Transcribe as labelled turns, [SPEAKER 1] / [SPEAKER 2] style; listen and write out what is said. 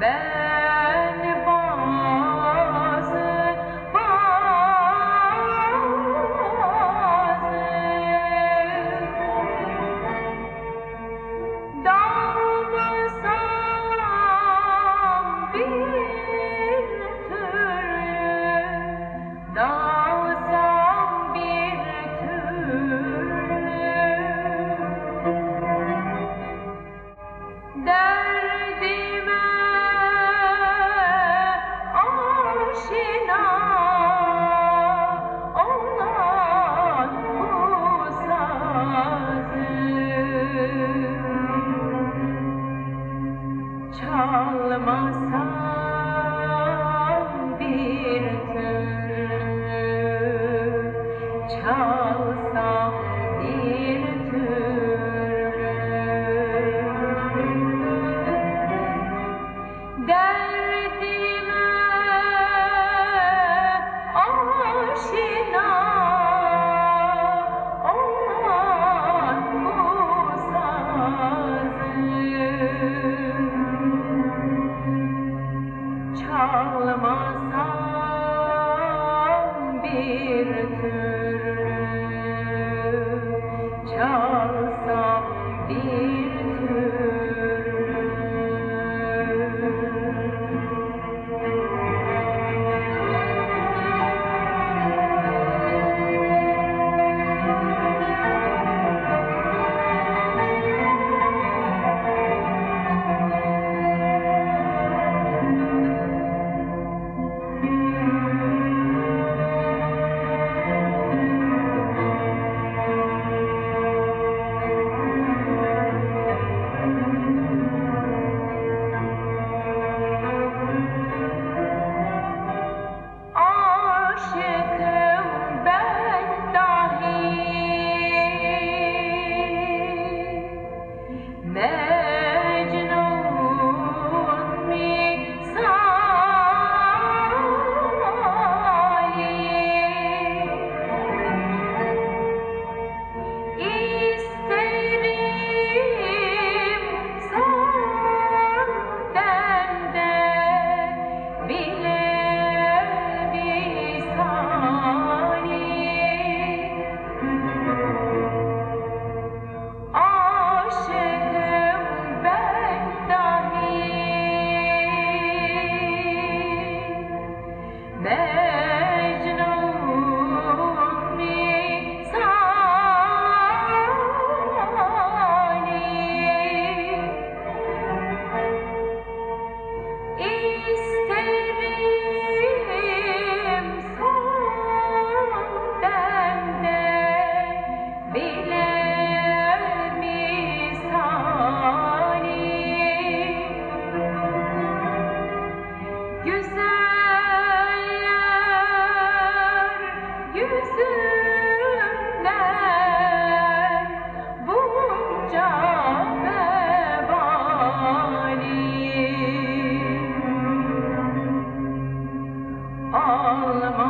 [SPEAKER 1] Bye. now. Allah